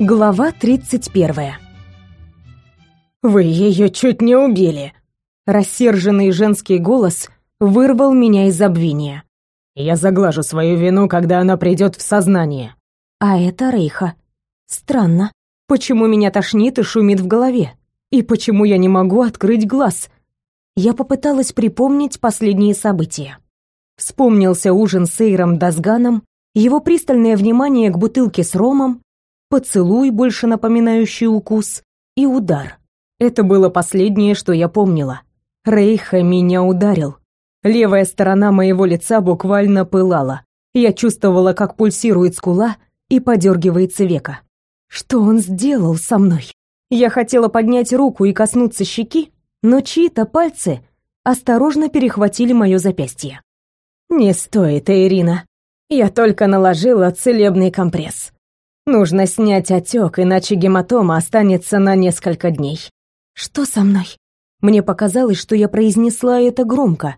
Глава 31. «Вы ее чуть не убили!» Рассерженный женский голос вырвал меня из забвения. «Я заглажу свою вину, когда она придет в сознание». А это Рейха. Странно. Почему меня тошнит и шумит в голове? И почему я не могу открыть глаз? Я попыталась припомнить последние события. Вспомнился ужин с Эйром Дасганом, его пристальное внимание к бутылке с ромом, поцелуй, больше напоминающий укус, и удар. Это было последнее, что я помнила. Рейха меня ударил. Левая сторона моего лица буквально пылала. Я чувствовала, как пульсирует скула и подергивается века. Что он сделал со мной? Я хотела поднять руку и коснуться щеки, но чьи-то пальцы осторожно перехватили мое запястье. «Не стоит, Ирина. Я только наложила целебный компресс. Нужно снять отек, иначе гематома останется на несколько дней. Что со мной? Мне показалось, что я произнесла это громко,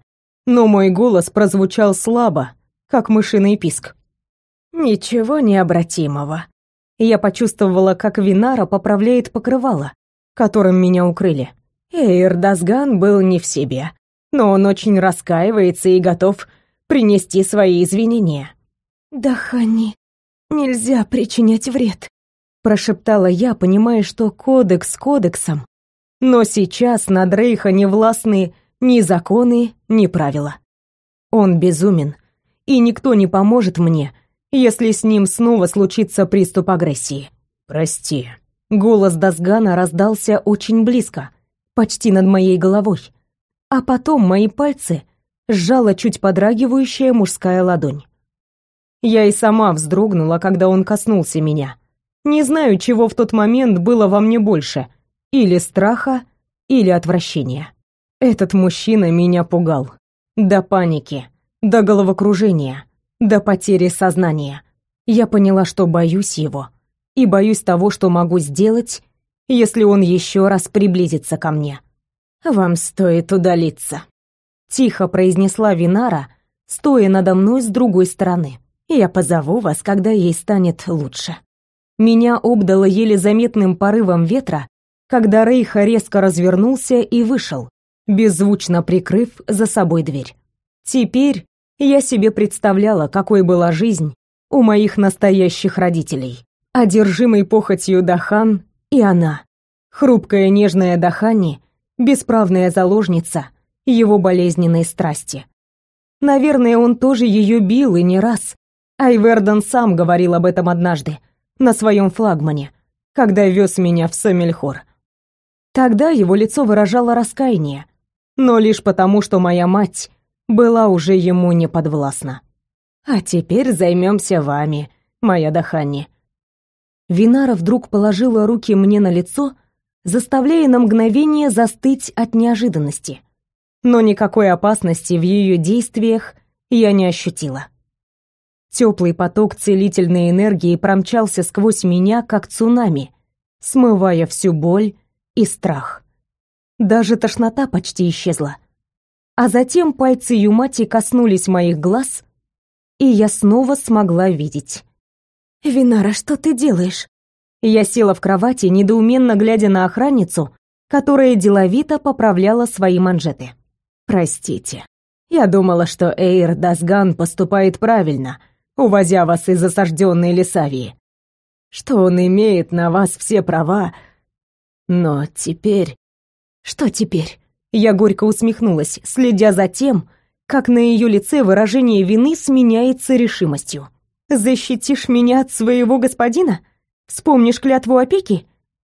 но мой голос прозвучал слабо, как мышиный писк. Ничего необратимого. Я почувствовала, как Винара поправляет покрывало, которым меня укрыли. Эйр Дасган был не в себе, но он очень раскаивается и готов принести свои извинения. «Да, Хани, нельзя причинять вред», — прошептала я, понимая, что кодекс кодексом, но сейчас на Дрейха не властны ни законы, ни правила. Он безумен, и никто не поможет мне, если с ним снова случится приступ агрессии. «Прости». Голос Дасгана раздался очень близко, почти над моей головой. А потом мои пальцы сжала чуть подрагивающая мужская ладонь. Я и сама вздрогнула, когда он коснулся меня. Не знаю, чего в тот момент было во мне больше: или страха, или отвращения. Этот мужчина меня пугал. До паники, до головокружения, до потери сознания. Я поняла, что боюсь его. И боюсь того, что могу сделать, если он еще раз приблизится ко мне. «Вам стоит удалиться», — тихо произнесла Винара, стоя надо мной с другой стороны. Я позову вас, когда ей станет лучше. Меня обдало еле заметным порывом ветра, когда Рейха резко развернулся и вышел, беззвучно прикрыв за собой дверь. Теперь я себе представляла, какой была жизнь у моих настоящих родителей. Одержимый похотью Дахан и она. Хрупкая нежная Дахани, бесправная заложница его болезненной страсти. Наверное, он тоже ее бил и не раз, Айверден сам говорил об этом однажды, на своем флагмане, когда вез меня в Сомельхор. Тогда его лицо выражало раскаяние, но лишь потому, что моя мать была уже ему не подвластна. А теперь займемся вами, моя Дахани. Винара вдруг положила руки мне на лицо, заставляя на мгновение застыть от неожиданности. Но никакой опасности в ее действиях я не ощутила. Теплый поток целительной энергии промчался сквозь меня, как цунами, смывая всю боль и страх. Даже тошнота почти исчезла. А затем пальцы Юмати коснулись моих глаз, и я снова смогла видеть. «Винара, что ты делаешь?» Я села в кровати, недоуменно глядя на охранницу, которая деловито поправляла свои манжеты. «Простите, я думала, что Эйр Дасган поступает правильно», увозя вас из осажденной Лесавии. Что он имеет на вас все права. Но теперь... Что теперь? Я горько усмехнулась, следя за тем, как на ее лице выражение вины сменяется решимостью. «Защитишь меня от своего господина? Вспомнишь клятву опеки?»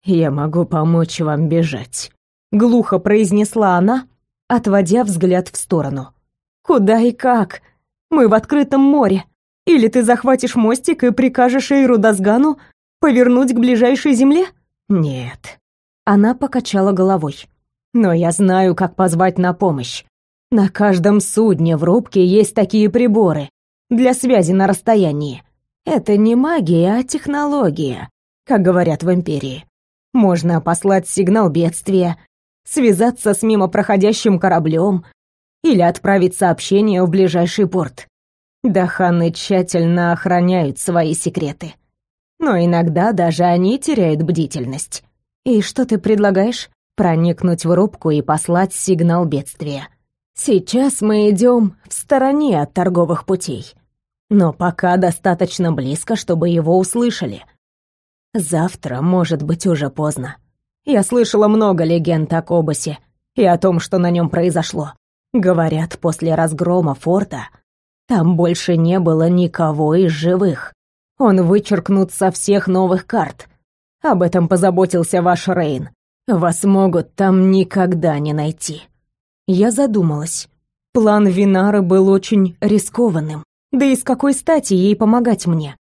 «Я могу помочь вам бежать», — глухо произнесла она, отводя взгляд в сторону. «Куда и как? Мы в открытом море. Или ты захватишь мостик и прикажешь Эйру Дасгану повернуть к ближайшей земле? Нет. Она покачала головой. Но я знаю, как позвать на помощь. На каждом судне в рубке есть такие приборы для связи на расстоянии. Это не магия, а технология, как говорят в Империи. Можно послать сигнал бедствия, связаться с мимо проходящим кораблем или отправить сообщение в ближайший порт. Даханы тщательно охраняют свои секреты. Но иногда даже они теряют бдительность. И что ты предлагаешь? Проникнуть в рубку и послать сигнал бедствия. Сейчас мы идем в стороне от торговых путей. Но пока достаточно близко, чтобы его услышали. Завтра может быть уже поздно. Я слышала много легенд о Кобасе и о том, что на нем произошло. Говорят, после разгрома форта там больше не было никого из живых. Он вычеркнут со всех новых карт. Об этом позаботился ваш Рейн. Вас могут там никогда не найти. Я задумалась. План Винары был очень рискованным. Да и с какой стати ей помогать мне?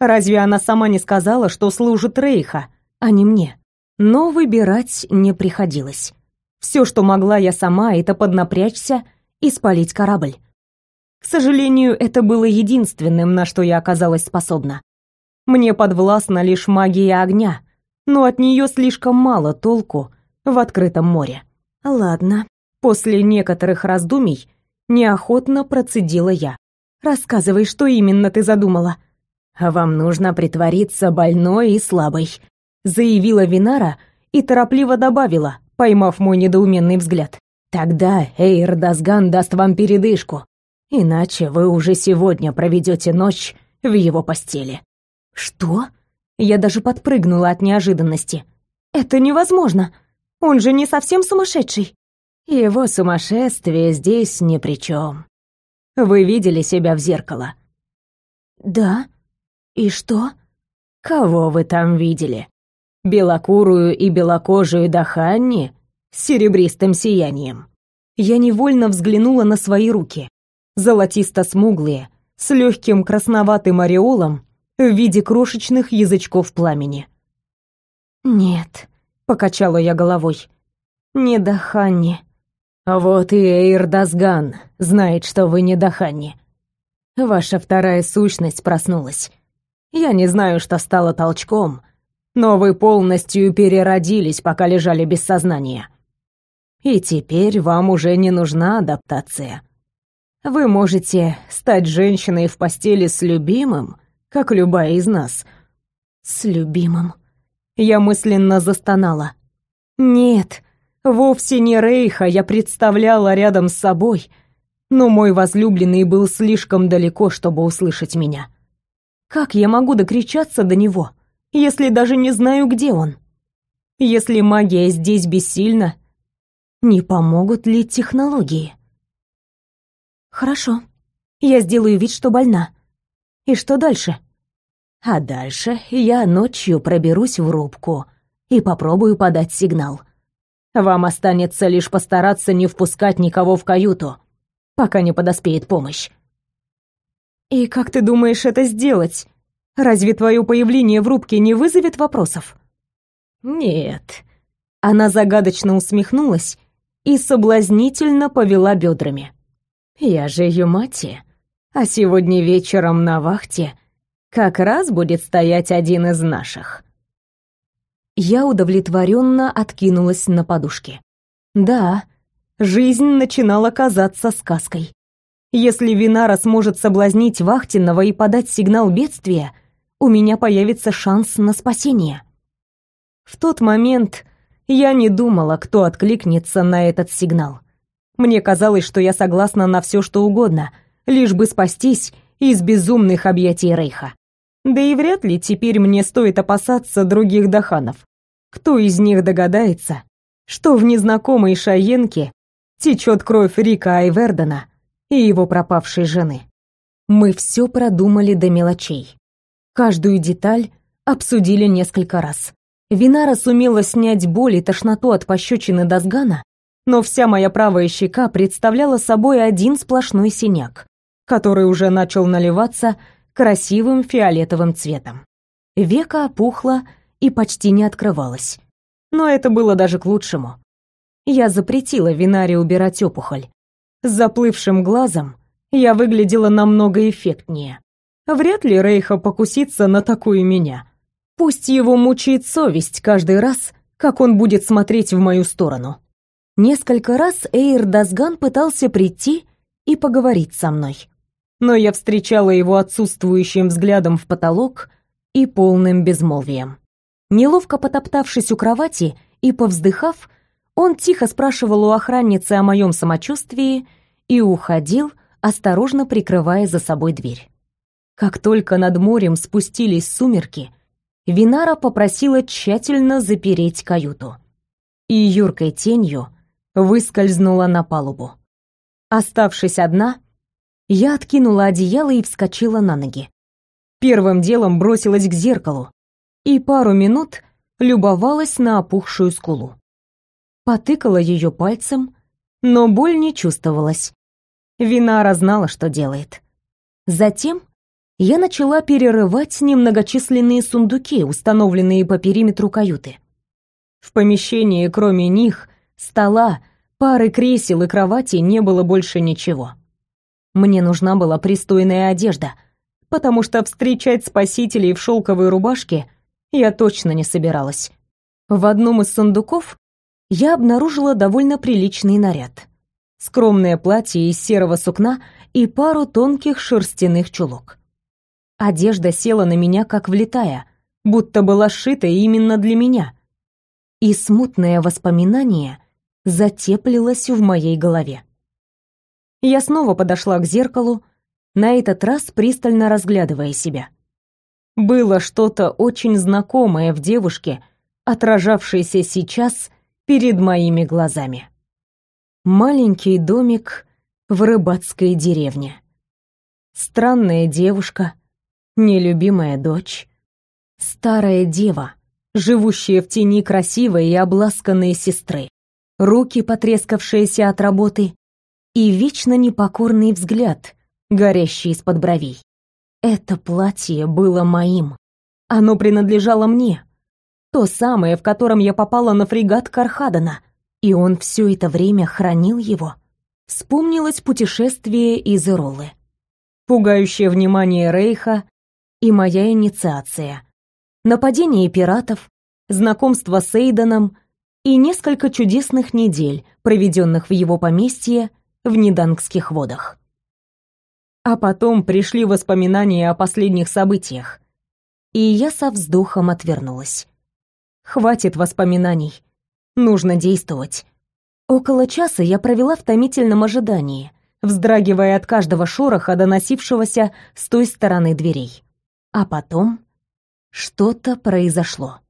Разве она сама не сказала, что служит Рейха, а не мне? Но выбирать не приходилось. Все, что могла я сама, это поднапрячься и спалить корабль. К сожалению, это было единственным, на что я оказалась способна. Мне подвластна лишь магия огня, но от нее слишком мало толку в открытом море. Ладно, после некоторых раздумий неохотно процедила я. Рассказывай, что именно ты задумала. Вам нужно притвориться больной и слабой, заявила Винара и торопливо добавила, поймав мой недоуменный взгляд. Тогда Эйр Дасган даст вам передышку, иначе вы уже сегодня проведете ночь в его постели. Что? Я даже подпрыгнула от неожиданности. Это невозможно. Он же не совсем сумасшедший. Его сумасшествие здесь ни при чем. Вы видели себя в зеркало? Да. И что? Кого вы там видели? белокурую и белокожую Даханни с серебристым сиянием. Я невольно взглянула на свои руки, золотисто-смуглые, с легким красноватым ореолом в виде крошечных язычков пламени. «Нет», — покачала я головой, — «не Даханни». «Вот и Эйр Дасган знает, что вы не Даханни. Ваша вторая сущность проснулась. Я не знаю, что стало толчком, — но вы полностью переродились, пока лежали без сознания. И теперь вам уже не нужна адаптация. Вы можете стать женщиной в постели с любимым, как любая из нас. С любимым. Я мысленно застонала. Нет, вовсе не Рейха я представляла рядом с собой, но мой возлюбленный был слишком далеко, чтобы услышать меня. Как я могу докричаться до него? — если даже не знаю, где он? Если магия здесь бессильна, не помогут ли технологии? Хорошо. Я сделаю вид, что больна. И что дальше? А дальше я ночью проберусь в рубку и попробую подать сигнал. Вам останется лишь постараться не впускать никого в каюту, пока не подоспеет помощь. И как ты думаешь это сделать? Разве твое появление в рубке не вызовет вопросов? Нет. Она загадочно усмехнулась и соблазнительно повела бедрами. Я же Юмати, а сегодня вечером на вахте как раз будет стоять один из наших. Я удовлетворенно откинулась на подушке. Да, жизнь начинала казаться сказкой. Если Винара сможет соблазнить Вахтинного и подать сигнал бедствия, у меня появится шанс на спасение. В тот момент я не думала, кто откликнется на этот сигнал. Мне казалось, что я согласна на все, что угодно, лишь бы спастись из безумных объятий Рейха. Да и вряд ли теперь мне стоит опасаться других даханов. Кто из них догадается, что в незнакомой шаенке течет кровь Рика Айвердена и его пропавшей жены? Мы все продумали до мелочей. Каждую деталь обсудили несколько раз. Винара сумела снять боль и тошноту от пощечины Дасгана, но вся моя правая щека представляла собой один сплошной синяк, который уже начал наливаться красивым фиолетовым цветом. Века опухло и почти не открывалось. Но это было даже к лучшему. Я запретила Винаре убирать опухоль. С заплывшим глазом я выглядела намного эффектнее. Вряд ли Рейха покусится на такую меня. Пусть его мучает совесть каждый раз, как он будет смотреть в мою сторону. Несколько раз Эйр Дасган пытался прийти и поговорить со мной. Но я встречала его отсутствующим взглядом в потолок и полным безмолвием. Неловко потоптавшись у кровати и повздыхав, он тихо спрашивал у охранницы о моем самочувствии и уходил, осторожно прикрывая за собой дверь. Как только над морем спустились сумерки, Винара попросила тщательно запереть каюту. И юркой тенью выскользнула на палубу. Оставшись одна, я откинула одеяло и вскочила на ноги. Первым делом бросилась к зеркалу и пару минут любовалась на опухшую скулу. Потыкала ее пальцем, но боль не чувствовалась. Винара знала, что делает. Затем я начала перерывать немногочисленные сундуки, установленные по периметру каюты. В помещении, кроме них, стола, пары кресел и кровати не было больше ничего. Мне нужна была пристойная одежда, потому что встречать спасителей в шелковой рубашке я точно не собиралась. В одном из сундуков я обнаружила довольно приличный наряд. Скромное платье из серого сукна и пару тонких шерстяных чулок. Одежда села на меня как влитая, будто была сшита именно для меня. И смутное воспоминание затеплилось в моей голове. Я снова подошла к зеркалу, на этот раз пристально разглядывая себя. Было что-то очень знакомое в девушке, отражавшейся сейчас перед моими глазами. Маленький домик в рыбацкой деревне. Странная девушка, нелюбимая дочь, старая дева, живущая в тени красивой и обласканной сестры, руки, потрескавшиеся от работы, и вечно непокорный взгляд, горящий из-под бровей. Это платье было моим. Оно принадлежало мне. То самое, в котором я попала на фрегат Кархадана, и он все это время хранил его. Вспомнилось путешествие из Иролы. Пугающее внимание Рейха и моя инициация. Нападение пиратов, знакомство с Эйденом и несколько чудесных недель, проведенных в его поместье в Недангских водах. А потом пришли воспоминания о последних событиях, и я со вздохом отвернулась. Хватит воспоминаний. Нужно действовать. Около часа я провела в томительном ожидании, вздрагивая от каждого шороха, доносившегося с той стороны дверей. А потом что-то произошло.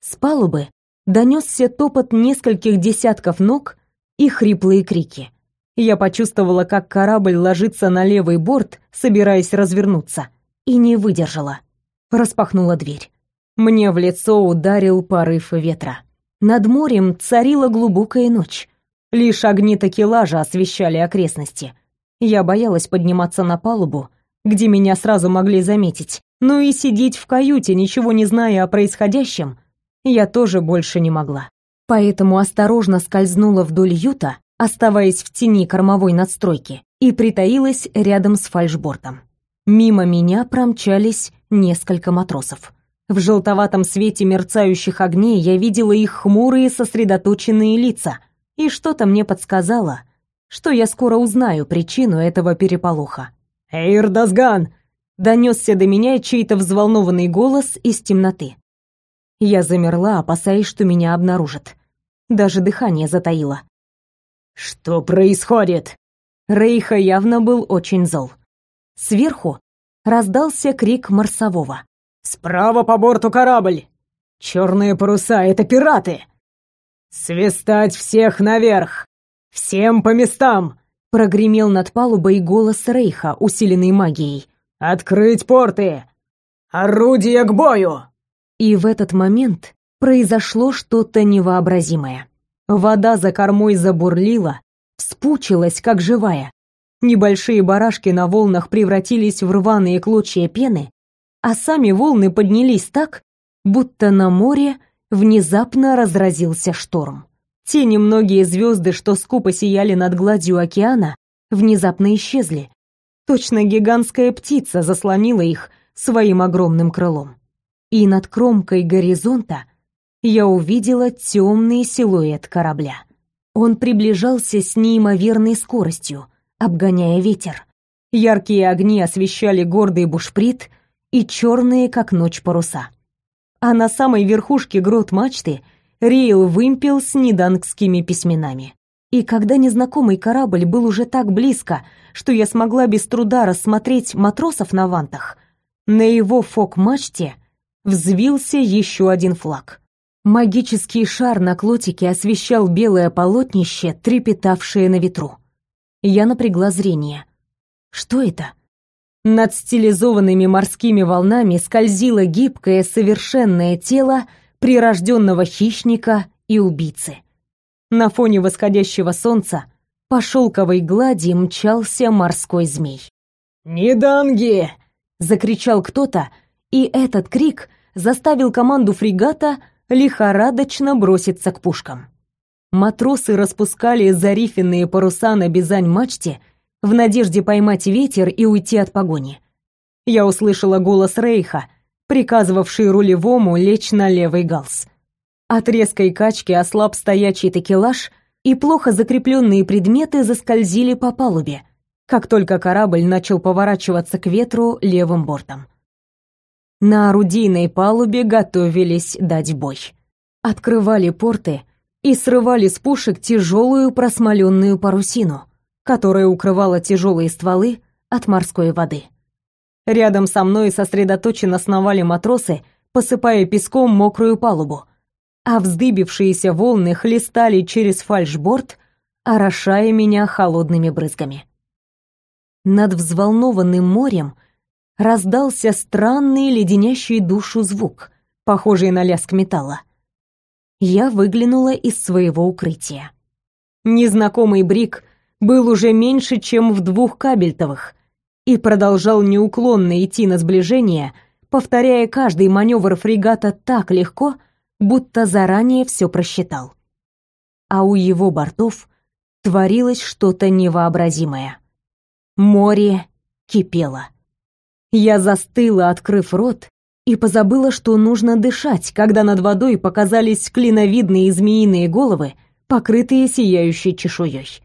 С палубы донесся топот нескольких десятков ног и хриплые крики я почувствовала, как корабль ложится на левый борт, собираясь развернуться, и не выдержала. Распахнула дверь. Мне в лицо ударил порыв ветра. Над морем царила глубокая ночь. Лишь огни такелажа освещали окрестности. Я боялась подниматься на палубу, где меня сразу могли заметить. Но и сидеть в каюте, ничего не зная о происходящем, я тоже больше не могла. Поэтому осторожно скользнула вдоль юта, оставаясь в тени кормовой надстройки, и притаилась рядом с фальшбортом. Мимо меня промчались несколько матросов. В желтоватом свете мерцающих огней я видела их хмурые сосредоточенные лица, и что-то мне подсказало, что я скоро узнаю причину этого переполоха. «Эйр Дасган!» — донесся до меня чей-то взволнованный голос из темноты. Я замерла, опасаясь, что меня обнаружат. Даже дыхание затаило. «Что происходит?» Рейха явно был очень зол. Сверху раздался крик марсового. «Справа по борту корабль! Черные паруса — это пираты! Свистать всех наверх! Всем по местам!» Прогремел над палубой голос Рейха, усиленный магией. «Открыть порты! Орудия к бою!» И в этот момент произошло что-то невообразимое. Вода за кормой забурлила, вспучилась, как живая. Небольшие барашки на волнах превратились в рваные клочья пены, а сами волны поднялись так, будто на море внезапно разразился шторм. Те немногие звезды, что скупо сияли над гладью океана, внезапно исчезли. Точно гигантская птица заслонила их своим огромным крылом. И над кромкой горизонта я увидела темный силуэт корабля. Он приближался с неимоверной скоростью, обгоняя ветер. Яркие огни освещали гордый бушприт и черные, как ночь, паруса. А на самой верхушке грот мачты реял вымпел с недангскими письменами. И когда незнакомый корабль был уже так близко, что я смогла без труда рассмотреть матросов на вантах, на его фок-мачте взвился еще один флаг. Магический шар на клотике освещал белое полотнище, трепетавшее на ветру. Я напрягла зрение. Что это? Над стилизованными морскими волнами скользило гибкое, совершенное тело прирожденного хищника и убийцы. На фоне восходящего солнца по шелковой глади мчался морской змей. «Неданги!» — закричал кто-то, и этот крик заставил команду фрегата лихорадочно броситься к пушкам. Матросы распускали зарифенные паруса на бизань-мачте в надежде поймать ветер и уйти от погони. Я услышала голос Рейха, приказывавший рулевому лечь на левый галс. От резкой качки ослаб стоячий такелаж, и плохо закрепленные предметы заскользили по палубе, как только корабль начал поворачиваться к ветру левым бортом. На орудийной палубе готовились дать бой. Открывали порты и срывали с пушек тяжелую просмоленную парусину, которая укрывала тяжелые стволы от морской воды. Рядом со мной сосредоточенно сновали матросы, посыпая песком мокрую палубу, а вздыбившиеся волны хлестали через фальшборд, орошая меня холодными брызгами. Над взволнованным морем раздался странный леденящий душу звук, похожий на лязг металла. Я выглянула из своего укрытия. Незнакомый брик был уже меньше, чем в двух кабельтовых, и продолжал неуклонно идти на сближение, повторяя каждый маневр фрегата так легко, будто заранее все просчитал. А у его бортов творилось что-то невообразимое. Море кипело. Я застыла, открыв рот, и позабыла, что нужно дышать, когда над водой показались клиновидные змеиные головы, покрытые сияющей чешуей.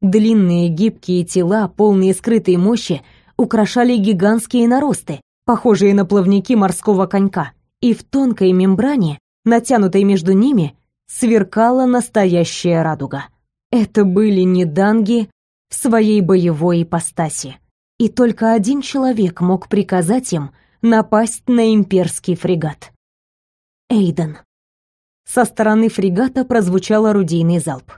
Длинные гибкие тела, полные скрытой мощи, украшали гигантские наросты, похожие на плавники морского конька, и в тонкой мембране, натянутой между ними, сверкала настоящая радуга. Это были не данги в своей боевой ипостаси и только один человек мог приказать им напасть на имперский фрегат. Эйден. Со стороны фрегата прозвучал орудийный залп.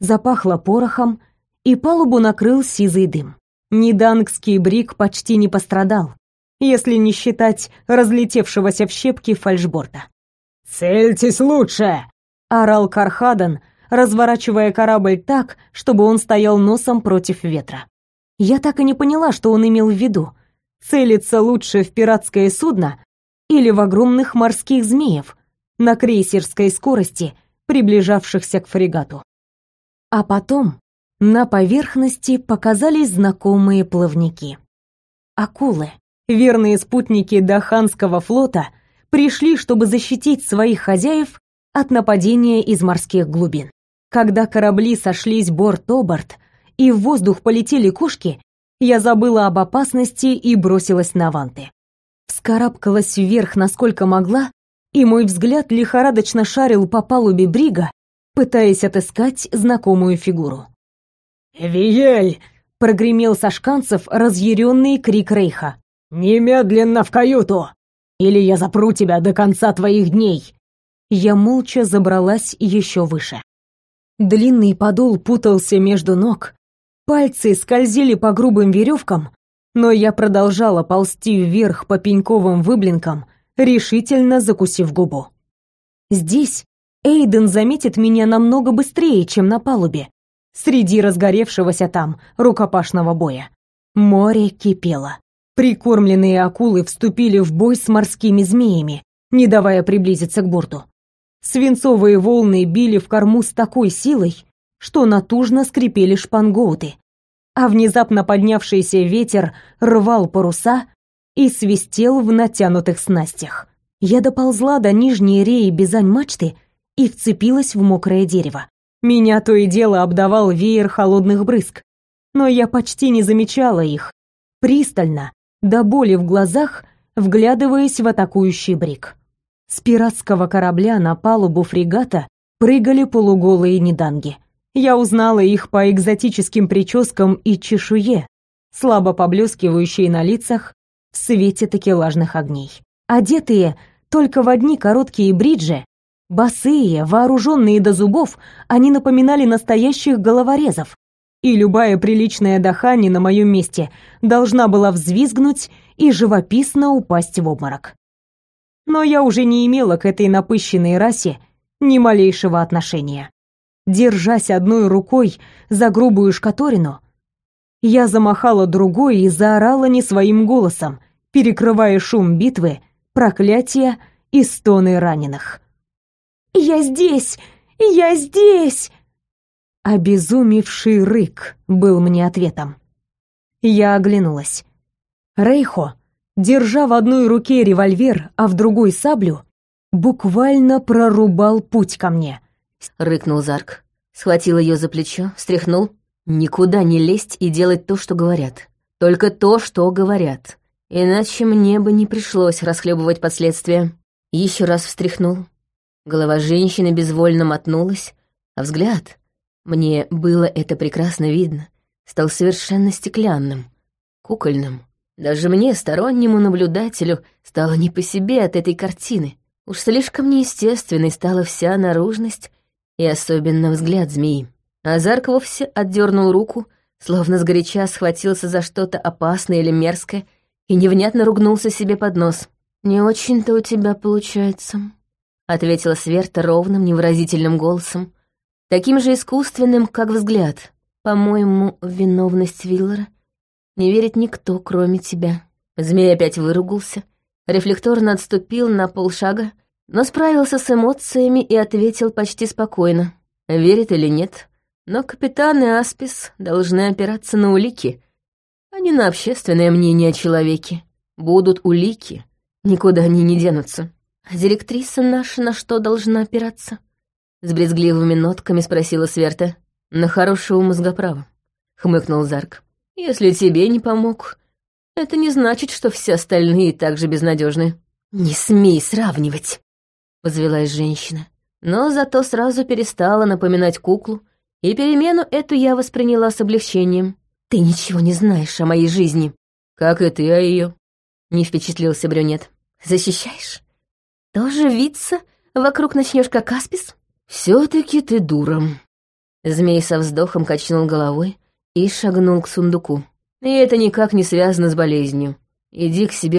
Запахло порохом, и палубу накрыл сизый дым. Нидангский брик почти не пострадал, если не считать разлетевшегося в щепки фальшборта. «Цельтесь лучше!» — орал Кархадан, разворачивая корабль так, чтобы он стоял носом против ветра. Я так и не поняла, что он имел в виду. Целиться лучше в пиратское судно или в огромных морских змеев на крейсерской скорости, приближавшихся к фрегату. А потом на поверхности показались знакомые плавники. Акулы, верные спутники Даханского флота, пришли, чтобы защитить своих хозяев от нападения из морских глубин. Когда корабли сошлись борт-оборт, и в воздух полетели кошки, я забыла об опасности и бросилась на ванты. Вскарабкалась вверх, насколько могла, и мой взгляд лихорадочно шарил по палубе брига, пытаясь отыскать знакомую фигуру. «Виель!» — прогремел со шканцев разъяренный крик Рейха. «Немедленно в каюту! Или я запру тебя до конца твоих дней!» Я молча забралась еще выше. Длинный подол путался между ног, Пальцы скользили по грубым веревкам, но я продолжала ползти вверх по пеньковым выблинкам, решительно закусив губу. Здесь Эйден заметит меня намного быстрее, чем на палубе, среди разгоревшегося там рукопашного боя. Море кипело. Прикормленные акулы вступили в бой с морскими змеями, не давая приблизиться к борту. Свинцовые волны били в корму с такой силой, что натужно скрипели шпангоуты, а внезапно поднявшийся ветер рвал паруса и свистел в натянутых снастях. Я доползла до нижней реи бизань-мачты и вцепилась в мокрое дерево. Меня то и дело обдавал веер холодных брызг, но я почти не замечала их. Пристально, до боли в глазах, вглядываясь в атакующий брик. С пиратского корабля на палубу фрегата прыгали полуголые неданги. Я узнала их по экзотическим прическам и чешуе, слабо поблескивающей на лицах в свете такелажных огней. Одетые только в одни короткие бриджи, босые, вооруженные до зубов, они напоминали настоящих головорезов, и любая приличная дахани на моем месте должна была взвизгнуть и живописно упасть в обморок. Но я уже не имела к этой напыщенной расе ни малейшего отношения. Держась одной рукой за грубую шкаторину, я замахала другой и заорала не своим голосом, перекрывая шум битвы, проклятия и стоны раненых. «Я здесь! Я здесь!» Обезумевший рык был мне ответом. Я оглянулась. Рейхо, держа в одной руке револьвер, а в другой саблю, буквально прорубал путь ко мне. Рыкнул Зарк, схватил ее за плечо, встряхнул. Никуда не лезть и делать то, что говорят. Только то, что говорят. Иначе мне бы не пришлось расхлебывать последствия. Еще раз встряхнул. Голова женщины безвольно мотнулась, а взгляд мне было это прекрасно видно. Стал совершенно стеклянным, кукольным. Даже мне, стороннему наблюдателю, стало не по себе от этой картины. Уж слишком неестественной стала вся наружность и особенно взгляд змеи. Азарк вовсе отдернул руку, словно сгоряча схватился за что-то опасное или мерзкое и невнятно ругнулся себе под нос. «Не очень-то у тебя получается», — ответила Сверта ровным, невыразительным голосом, таким же искусственным, как взгляд. По-моему, виновность Виллера не верит никто, кроме тебя. Змей опять выругался, рефлекторно отступил на полшага, но справился с эмоциями и ответил почти спокойно. Верит или нет, но капитан и Аспис должны опираться на улики, а не на общественное мнение о человеке. Будут улики, никуда они не денутся. А директриса наша на что должна опираться? С брезгливыми нотками спросила Сверта. «На хорошего мозгоправа», — хмыкнул Зарк. «Если тебе не помог, это не значит, что все остальные также безнадежны. «Не смей сравнивать», — позвелась женщина. Но зато сразу перестала напоминать куклу, и перемену эту я восприняла с облегчением. «Ты ничего не знаешь о моей жизни». «Как и ты о ее», — не впечатлился брюнет. «Защищаешь? Тоже виться вокруг начнешь как аспис?» «Все-таки ты дура». Змей со вздохом качнул головой и шагнул к сундуку. «И это никак не связано с болезнью. Иди к себе